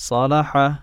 صلح